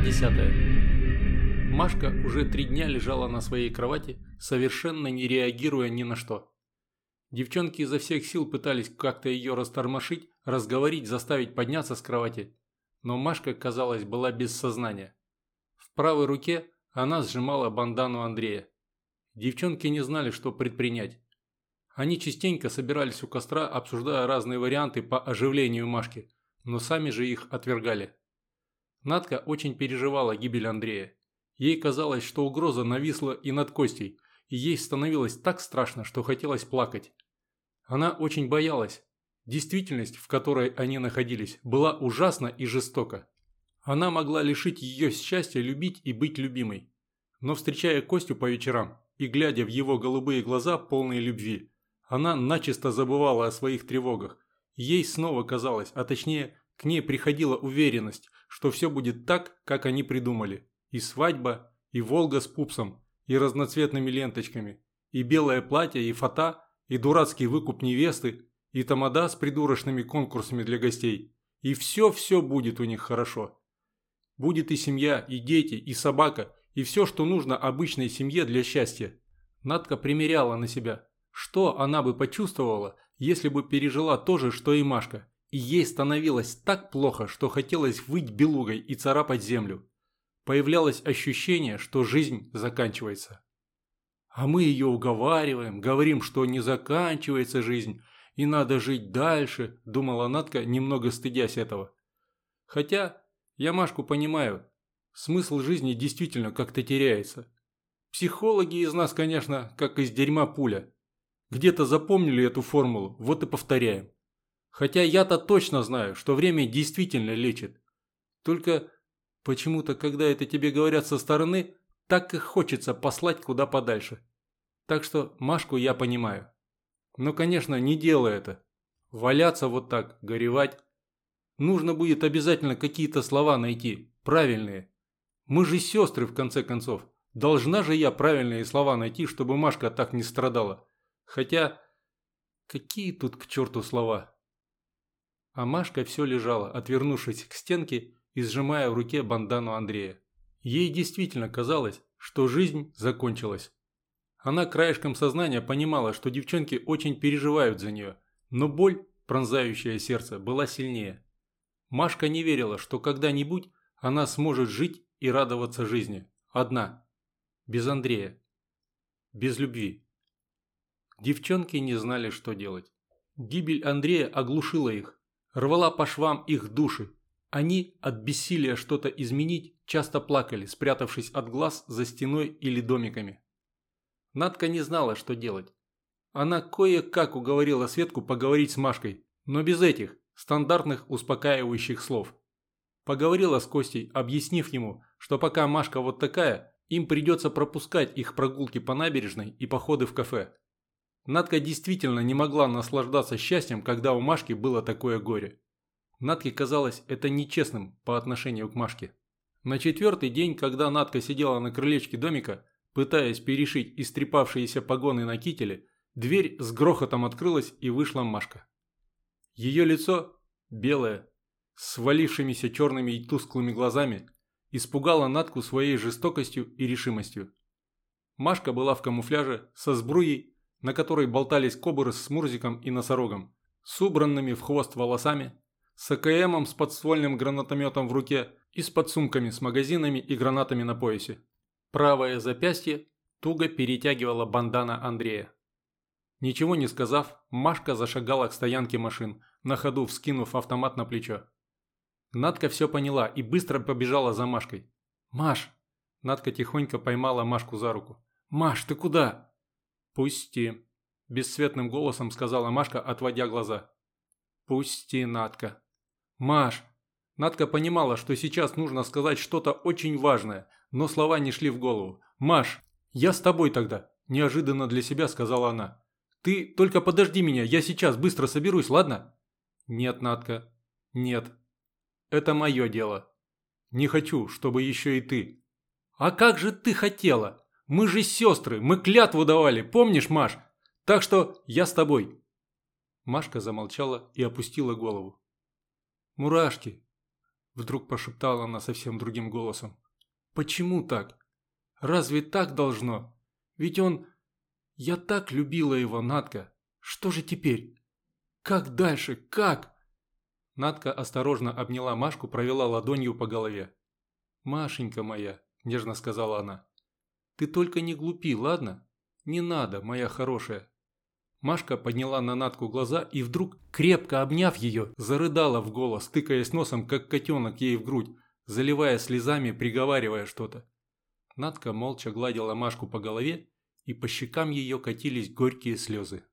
10. Машка уже три дня лежала на своей кровати, совершенно не реагируя ни на что. Девчонки изо всех сил пытались как-то ее растормошить, разговорить, заставить подняться с кровати. Но Машка, казалось, была без сознания. В правой руке она сжимала бандану Андрея. Девчонки не знали, что предпринять. Они частенько собирались у костра, обсуждая разные варианты по оживлению Машки, но сами же их отвергали. Надка очень переживала гибель Андрея. Ей казалось, что угроза нависла и над Костей, и ей становилось так страшно, что хотелось плакать. Она очень боялась. Действительность, в которой они находились, была ужасна и жестока. Она могла лишить ее счастья любить и быть любимой. Но встречая Костю по вечерам и глядя в его голубые глаза, полные любви, она начисто забывала о своих тревогах. Ей снова казалось, а точнее, к ней приходила уверенность, что все будет так, как они придумали. И свадьба, и Волга с пупсом, и разноцветными ленточками, и белое платье, и фата, и дурацкий выкуп невесты, и тамада с придурочными конкурсами для гостей. И все-все будет у них хорошо. Будет и семья, и дети, и собака, и все, что нужно обычной семье для счастья. Надка примеряла на себя. Что она бы почувствовала, если бы пережила то же, что и Машка, и ей становилось так плохо, что хотелось выть белугой и царапать землю. Появлялось ощущение, что жизнь заканчивается. А мы ее уговариваем, говорим, что не заканчивается жизнь, и надо жить дальше, думала Натка, немного стыдясь этого. Хотя, я Машку понимаю, смысл жизни действительно как-то теряется. Психологи из нас, конечно, как из дерьма пуля. Где-то запомнили эту формулу, вот и повторяем. Хотя я-то точно знаю, что время действительно лечит. Только почему-то, когда это тебе говорят со стороны, так и хочется послать куда подальше. Так что Машку я понимаю. Но, конечно, не делай это. Валяться вот так, горевать. Нужно будет обязательно какие-то слова найти, правильные. Мы же сестры, в конце концов. Должна же я правильные слова найти, чтобы Машка так не страдала. Хотя, какие тут к черту слова? А Машка все лежала, отвернувшись к стенке и сжимая в руке бандану Андрея. Ей действительно казалось, что жизнь закончилась. Она краешком сознания понимала, что девчонки очень переживают за нее, но боль, пронзающая сердце, была сильнее. Машка не верила, что когда-нибудь она сможет жить и радоваться жизни. Одна. Без Андрея. Без любви. Девчонки не знали, что делать. Гибель Андрея оглушила их, рвала по швам их души. Они от бессилия что-то изменить часто плакали, спрятавшись от глаз за стеной или домиками. Надка не знала, что делать. Она кое-как уговорила Светку поговорить с Машкой, но без этих, стандартных успокаивающих слов. Поговорила с Костей, объяснив ему, что пока Машка вот такая, им придется пропускать их прогулки по набережной и походы в кафе. Надка действительно не могла наслаждаться счастьем, когда у Машки было такое горе. Надке казалось это нечестным по отношению к Машке. На четвертый день, когда Надка сидела на крылечке домика, пытаясь перешить истрепавшиеся погоны на кителе, дверь с грохотом открылась и вышла Машка. Ее лицо, белое, с свалившимися черными и тусклыми глазами, испугало Натку своей жестокостью и решимостью. Машка была в камуфляже, со сбруей на которой болтались кобуры с Мурзиком и носорогом, с убранными в хвост волосами, с АКМом с подствольным гранатометом в руке и с подсумками с магазинами и гранатами на поясе. Правое запястье туго перетягивала бандана Андрея. Ничего не сказав, Машка зашагала к стоянке машин, на ходу вскинув автомат на плечо. Надка все поняла и быстро побежала за Машкой. «Маш!» Надка тихонько поймала Машку за руку. «Маш, ты куда?» «Пусти», – бесцветным голосом сказала Машка, отводя глаза. «Пусти, Натка». «Маш!» Натка понимала, что сейчас нужно сказать что-то очень важное, но слова не шли в голову. «Маш, я с тобой тогда», – неожиданно для себя сказала она. «Ты только подожди меня, я сейчас быстро соберусь, ладно?» «Нет, Натка, нет. Это мое дело. Не хочу, чтобы еще и ты». «А как же ты хотела?» Мы же сестры, мы клятву давали, помнишь, Маш? Так что я с тобой». Машка замолчала и опустила голову. «Мурашки. Вдруг прошептала она совсем другим голосом. «Почему так? Разве так должно? Ведь он... Я так любила его, Натка. Что же теперь? Как дальше? Как?» Натка осторожно обняла Машку, провела ладонью по голове. «Машенька моя», – нежно сказала она, – «ты только не глупи, ладно? Не надо, моя хорошая». Машка подняла на Натку глаза и вдруг, крепко обняв ее, зарыдала в голос, тыкаясь носом, как котенок ей в грудь, заливая слезами, приговаривая что-то. Натка молча гладила Машку по голове, и по щекам ее катились горькие слезы.